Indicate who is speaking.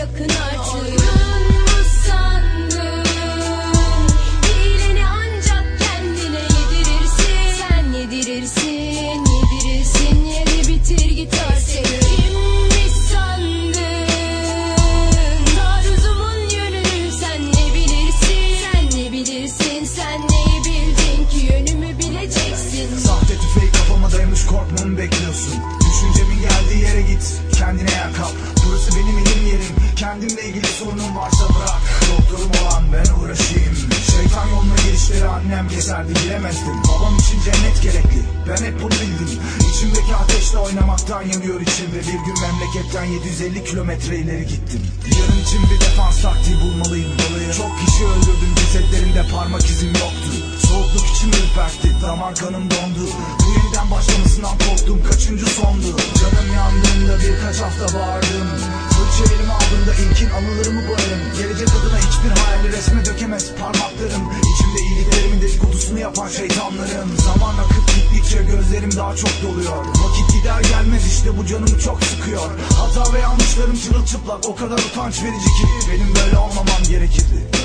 Speaker 1: yakın artık. Mu sandın. Hileni ancak kendine yedirirsin. Sen yedirirsin yedirirsin. Yedi bitir git artık. Mi sandın? Taarruzumun yönünü sen ne bilirsin? Sen ne bilirsin? Sen neyi bildin ki yönümü bileceksin?
Speaker 2: Sahte tüfeği kafama dayamış korkmamı bekliyorsun. Düşüncemin geldiği yere git kendine yakal Burası benim Kendimle ilgili sorunum varsa bırak. Doktorum olan ben uğraşayım. Şeytan yoluna girişleri annem keserdi bilemezdim. Babam için cennet gerekli. Ben hep bunu bildim. İçimdeki ateşle oynamaktan yanıyor içim Ve bir gün memleketten 750 kilometre ileri gittim. Yarın için bir defans taktiği bulmalıyım. Çok kişi öldürdüm cesetlerinde parmak izim yoktu. Soğukluk içimi ürpertti damar kanım dondu. Bu yeniden başlamasından yapan şeytanlarım. Zaman akıp gittikçe gözlerim daha çok doluyor. Vakit gider gelmez işte bu canımı çok sıkıyor. Hata ve yanlışlarım çırılçıplak o kadar utanç verici ki Benim böyle olmamam gerekirdi